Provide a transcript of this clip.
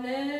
Amen.